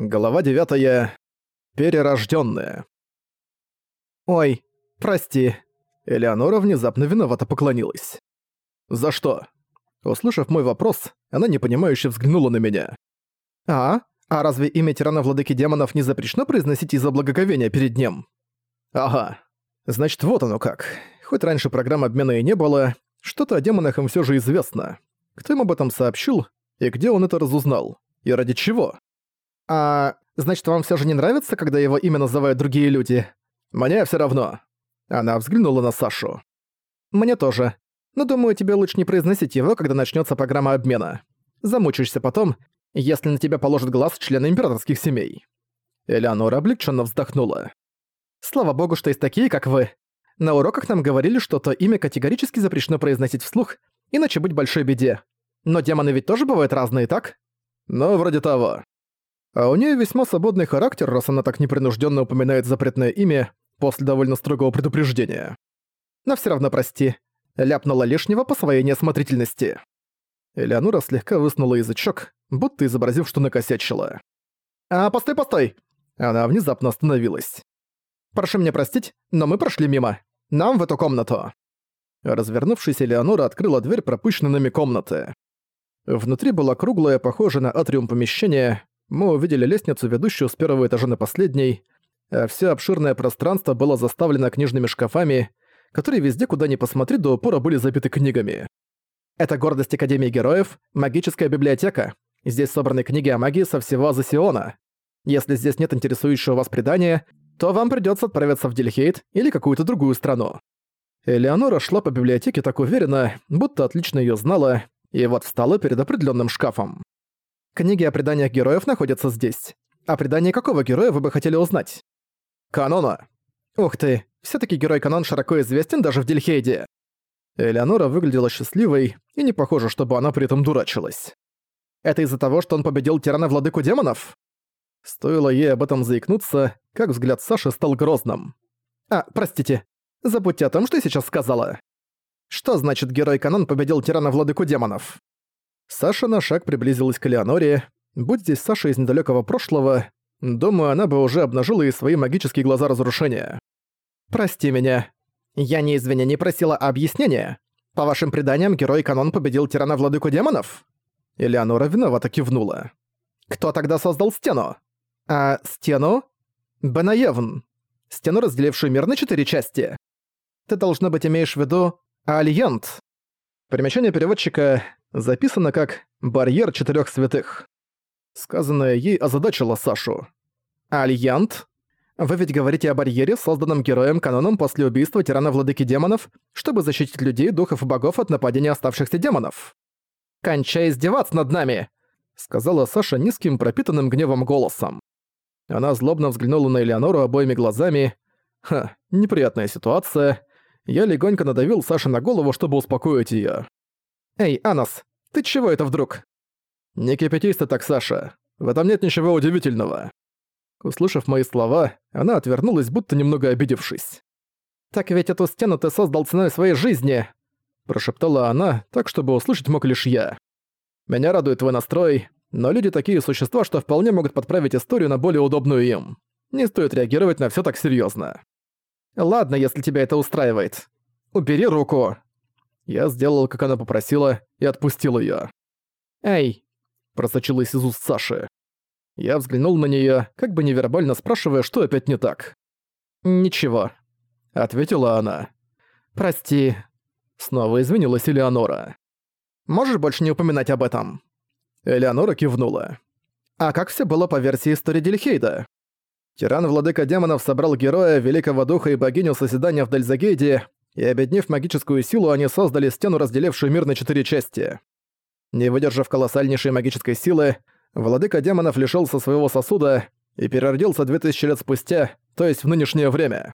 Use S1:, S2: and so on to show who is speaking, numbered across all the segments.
S1: Глава 9. Перерожденная. «Ой, прости». Элеонора внезапно виновато поклонилась. «За что?» Услышав мой вопрос, она непонимающе взглянула на меня. «А? А разве имя тирана владыки демонов не запрещено произносить из-за благоговения перед ним?» «Ага. Значит, вот оно как. Хоть раньше программ обмена и не было, что-то о демонах им всё же известно. Кто им об этом сообщил, и где он это разузнал? И ради чего?» «А значит, вам все же не нравится, когда его имя называют другие люди?» «Мне все равно». Она взглянула на Сашу. «Мне тоже. Но думаю, тебе лучше не произносить его, когда начнется программа обмена. Замучаешься потом, если на тебя положат глаз члены императорских семей». Элеонора облегченно вздохнула. «Слава богу, что есть такие, как вы. На уроках нам говорили, что то имя категорически запрещено произносить вслух, иначе быть большой беде. Но демоны ведь тоже бывают разные, так?» «Ну, вроде того», а у нее весьма свободный характер, раз она так непринужденно упоминает запретное имя после довольно строгого предупреждения. Но все равно прости. Ляпнула лишнего по своей неосмотрительности. Элеонора слегка высунула язычок, будто изобразив, что накосячила. «А, постой, постой!» Она внезапно остановилась. «Прошу меня простить, но мы прошли мимо. Нам в эту комнату». Развернувшись, Элеонора открыла дверь пропущенной нами комнаты. Внутри было круглое, похожее на атриум помещение, мы увидели лестницу, ведущую с первого этажа на последний, а все обширное пространство было заставлено книжными шкафами, которые везде, куда ни посмотри, до упора были забиты книгами. Это гордость Академии Героев, магическая библиотека. Здесь собраны книги о магии со всего Азосиона. Если здесь нет интересующего вас предания, то вам придется отправиться в Дельхейт или какую-то другую страну. Элеонора шла по библиотеке так уверенно, будто отлично ее знала, и вот встала перед определенным шкафом. Книги о преданиях героев находятся здесь. О предании какого героя вы бы хотели узнать? Канона. Ух ты, все таки герой Канон широко известен даже в Дельхейде. Элеонора выглядела счастливой, и не похоже, чтобы она при этом дурачилась. Это из-за того, что он победил тирана-владыку демонов? Стоило ей об этом заикнуться, как взгляд Саши стал грозным. А, простите, забудьте о том, что я сейчас сказала. Что значит герой Канон победил тирана-владыку демонов? Саша на шаг приблизилась к Леоноре. Будь здесь Саша из недалекого прошлого, думаю, она бы уже обнажила и свои магические глаза разрушения. «Прости меня. Я не извини, не просила объяснения. По вашим преданиям, герой Канон победил тирана-владыку демонов?» Элеонора виновато кивнула. «Кто тогда создал стену?» «А стену?» «Бенаевн. Стену, разделившую мир на четыре части. Ты, должно быть, имеешь в виду Альянт». Примечание переводчика записано как «Барьер четырех святых». Сказанное ей озадачило Сашу. «Альянт? Вы ведь говорите о барьере, созданном героем-каноном после убийства тирана-владыки демонов, чтобы защитить людей, духов и богов от нападения оставшихся демонов. Кончай издеваться над нами!» сказала Саша низким пропитанным гневом голосом. Она злобно взглянула на Элеонору обоими глазами. Ха, неприятная ситуация. Я легонько надавил Саше на голову, чтобы успокоить её. «Эй, Анас, ты чего это вдруг?» «Не кипятись ты так, Саша. В этом нет ничего удивительного». Услышав мои слова, она отвернулась, будто немного обидевшись. «Так ведь эту стену ты создал ценой своей жизни!» Прошептала она, так чтобы услышать мог лишь я. «Меня радует твой настрой, но люди такие существа, что вполне могут подправить историю на более удобную им. Не стоит реагировать на всё так серьёзно». «Ладно, если тебя это устраивает. Убери руку!» Я сделал, как она попросила, и отпустил её. «Эй!» – просочилась из уст Саши. Я взглянул на неё, как бы невербально спрашивая, что опять не так. «Ничего», – ответила она. «Прости». Снова извинилась Элеонора. «Можешь больше не упоминать об этом?» Элеонора кивнула. «А как всё было по версии истории Дельхейда?» Тиран-владыка демонов собрал героя, великого духа и богиню созидания в Дальзагейде и, обеднев магическую силу, они создали стену, разделившую мир на четыре части. Не выдержав колоссальнейшей магической силы, владыка демонов лишился своего сосуда и переродился две тысячи лет спустя, то есть в нынешнее время.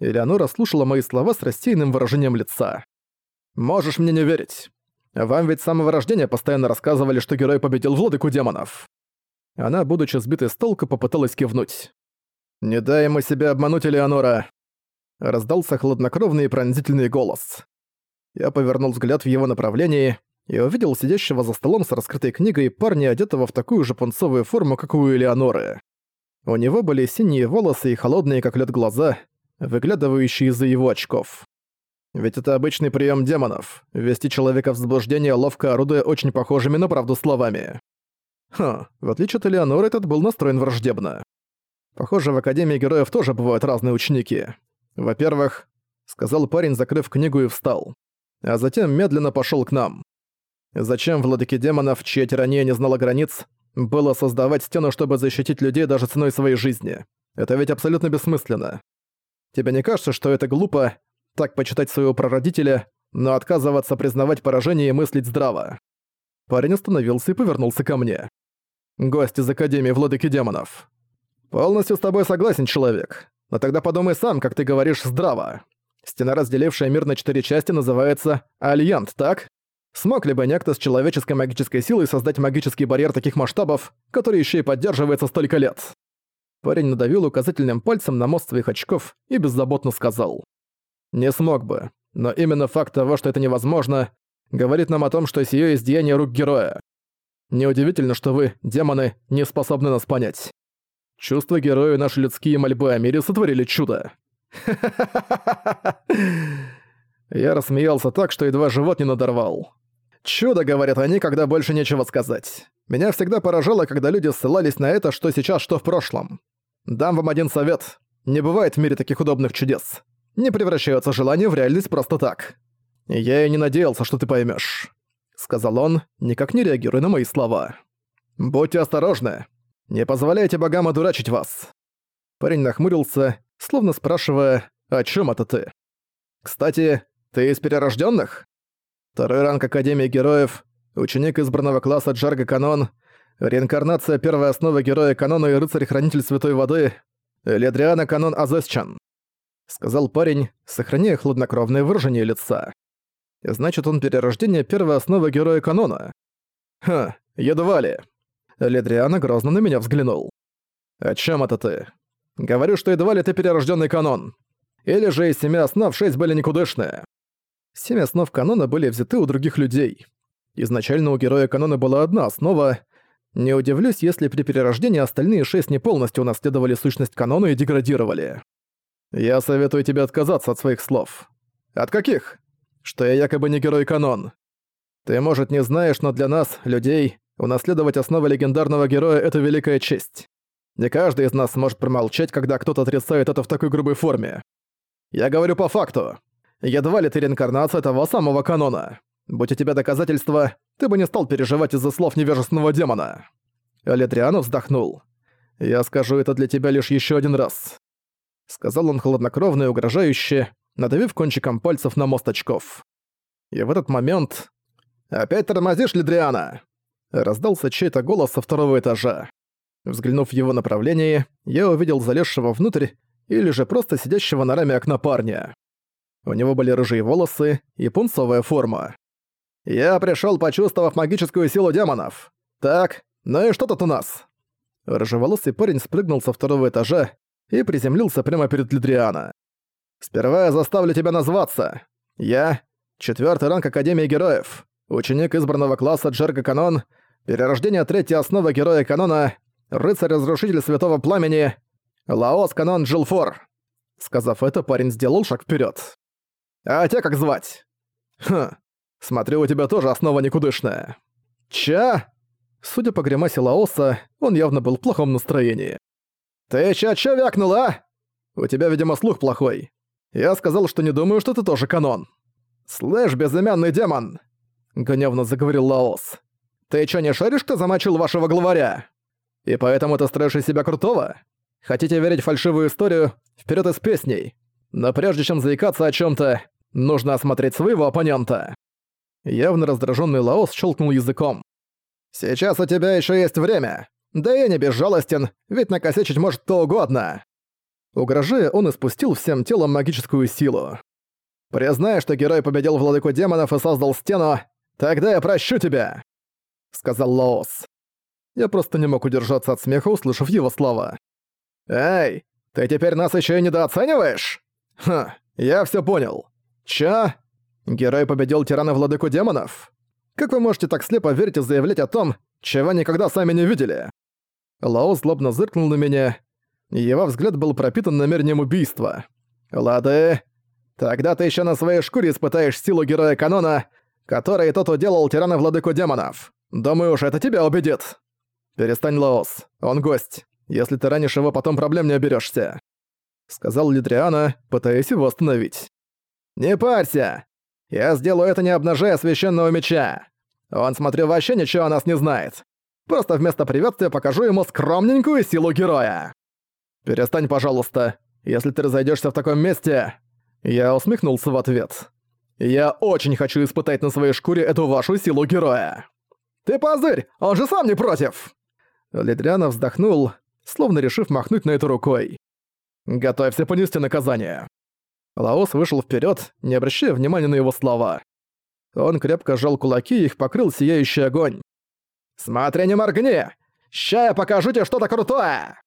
S1: Элеонора слушала мои слова с рассеянным выражением лица. «Можешь мне не верить. Вам ведь с самого рождения постоянно рассказывали, что герой победил владыку демонов». Она, будучи сбитой с толку, попыталась кивнуть. «Не дай ему себя обмануть, Элеонора раздался хладнокровный и пронзительный голос. Я повернул взгляд в его направлении и увидел сидящего за столом с раскрытой книгой парня, одетого в такую же пунцовую форму, как у Элеоноры. У него были синие волосы и холодные, как лед, глаза, выглядывающие из-за его очков. Ведь это обычный прием демонов — ввести человека в заблуждение, ловко орудуя очень похожими на правду словами. Ха, в отличие от Элеоноры, этот был настроен враждебно. Похоже, в Академии Героев тоже бывают разные ученики. Во-первых, сказал парень, закрыв книгу и встал. А затем медленно пошел к нам. Зачем владыке демонов, чья тирания не знала границ, было создавать стену, чтобы защитить людей даже ценой своей жизни? Это ведь абсолютно бессмысленно. Тебе не кажется, что это глупо, так почитать своего прародителя, но отказываться признавать поражение и мыслить здраво? Парень остановился и повернулся ко мне. Гость из Академии Владыки Демонов. Полностью с тобой согласен, человек. Но тогда подумай сам, как ты говоришь здраво. Стена, разделившая мир на четыре части, называется Альянт, так? Смог ли бы некто с человеческой магической силой создать магический барьер таких масштабов, который еще и поддерживается столько лет? Парень надавил указательным пальцем на мост своих очков и беззаботно сказал. «Не смог бы, но именно факт того, что это невозможно, говорит нам о том, что сие есть деяние рук героя. Неудивительно, что вы, демоны, не способны нас понять. Чувства героя и наши людские мольбы о мире сотворили чудо. Я рассмеялся так, что едва живот не надорвал. Чудо, говорят они, когда больше нечего сказать. Меня всегда поражало, когда люди ссылались на это, что сейчас, что в прошлом. Дам вам один совет. Не бывает в мире таких удобных чудес. Не превращаются желания в реальность просто так. Я и не надеялся, что ты поймешь, сказал он, никак не реагируя на мои слова. Будьте осторожны. Не позволяйте богам одурачить вас. Парень нахмурился, словно спрашивая, о чем это ты. Кстати, ты из перерожденных? Второй ранг Академии Героев, ученик избранного класса Джарга Канон, реинкарнация первой основы Героя Канона и Рыцарь-Хранитель Святой Воды, Ледриана Канон Азесчан», — сказал парень, сохраняя хладнокровное выражение лица. «Значит, он перерождение первой основы Героя Канона». «Ха, едва ли». Ледриана грозно на меня взглянул. «О чем это ты?» «Говорю, что едва ли ты перерожденный канон. Или же из семи основ шесть были никудышные. Семь основ канона были взяты у других людей. Изначально у героя канона была одна основа. Не удивлюсь, если при перерождении остальные шесть не полностью унаследовали сущность канона и деградировали. Я советую тебе отказаться от своих слов. От каких? Что я якобы не герой канон. Ты, может, не знаешь, но для нас, людей, унаследовать основы легендарного героя — это великая честь. Не каждый из нас сможет промолчать, когда кто-то отрицает это в такой грубой форме. Я говорю по факту. Едва ли ты реинкарнация того самого канона. Будь у тебя доказательства, ты бы не стал переживать из-за слов невежественного демона». Летриано вздохнул. «Я скажу это для тебя лишь еще один раз», — сказал он хладнокровно и угрожающе, надавив кончиком пальцев на мост очков. И в этот момент... «Опять тормозишь, Ледриана?» Раздался чей-то голос со второго этажа. Взглянув в его направление, я увидел залезшего внутрь или же просто сидящего на раме окна парня. У него были рыжие волосы и пунцовая форма. «Я пришёл, почувствовав магическую силу демонов. Так, ну и что тут у нас?» Рыжеволосый парень спрыгнул со второго этажа и приземлился прямо перед Лидриана. «Сперва я заставлю тебя назваться. Я — четвёртый ранг Академии Героев, ученик избранного класса Джерга Канон, перерождение третьей основы Героя Канона, рыцарь-разрушитель Святого Пламени, Лаос Канон Джилфор». Сказав это, парень сделал шаг вперёд. А тебя как звать? Хм, смотрю, у тебя тоже основа никудышная. Ча? Судя по гримасе Лаоса, он явно был в плохом настроении. Ты чё, чё вякнул, а? У тебя, видимо, слух плохой. Я сказал, что не думаю, что ты тоже канон. Слышь, безымянный демон! Гневно заговорил Лаос. Ты чё, не шаришь, кто замочил вашего главаря? И поэтому ты строишь из себя крутого? Хотите верить фальшивую историю? Вперед из песней. Но прежде чем заикаться о чем то Нужно осмотреть своего оппонента. Явно раздраженный Лаос щелкнул языком. «Сейчас у тебя еще есть время. Да я не безжалостен, ведь накосячить может кто угодно». Угрожая, он испустил всем телом магическую силу. «Признай, что герой победил владыку демонов и создал стену, тогда я прощу тебя!» — сказал Лаос. Я просто не мог удержаться от смеха, услышав его слова. «Эй, ты теперь нас еще и недооцениваешь?» «Ха, я все понял. Ча? Герой победил тирана-владыку демонов? Как вы можете так слепо верить и заявлять о том, чего никогда сами не видели?» Лао злобно зыркнул на меня, его взгляд был пропитан намерением убийства. «Лады, тогда ты еще на своей шкуре испытаешь силу героя канона, который тот уделал тирана владыку демонов. Думаю уж это тебя убедит». «Перестань, Лаос, он гость. Если ты ранишь его, потом проблем не оберешься», — сказал Лидриана, пытаясь его остановить. «Не парься! Я сделаю это, не обнажая священного меча. Он, смотрю, вообще ничего о нас не знает. Просто вместо приветствия покажу ему скромненькую силу героя. Перестань, пожалуйста. Если ты разойдешься в таком месте...» Я усмехнулся в ответ. «Я очень хочу испытать на своей шкуре эту вашу силу героя». «Ты позырь, он же сам не против!» Ледриана вздохнул, словно решив махнуть на это рукой. «Готовься понести наказание». Лаос вышел вперед, не обращая внимания на его слова. Он крепко сжал кулаки и их покрыл сияющий огонь. «Смотри, не моргни! Ща я покажу тебе что-то крутое!»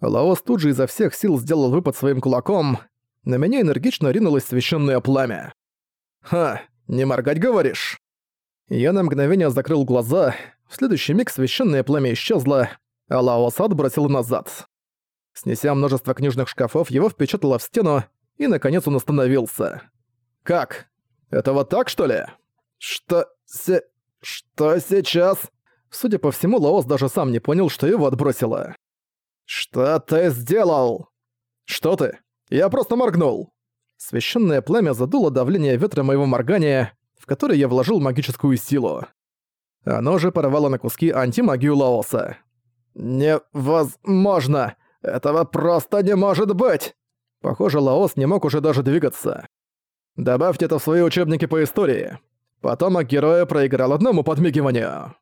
S1: Лаос тут же изо всех сил сделал выпад своим кулаком. На меня энергично ринулось священное пламя. «Ха, не моргать, говоришь?» Я на мгновение закрыл глаза, в следующий миг священное пламя исчезло, а Лаос отбросил назад. Снеся множество книжных шкафов, его впечатало в стену, и, наконец, он остановился. «Как? Это вот так, что ли?» «Что... се... что сейчас?» Судя по всему, Лаос даже сам не понял, что его отбросило. «Что ты сделал?» «Что ты? Я просто моргнул!» Священное пламя задуло давление ветра моего моргания, в которое я вложил магическую силу. Оно же порвало на куски антимагию Лаоса. «Невозможно! Этого просто не может быть!» Похоже, Лаос не мог уже даже двигаться. Добавьте это в свои учебники по истории. Потомок героя проиграл одному подмигиванию.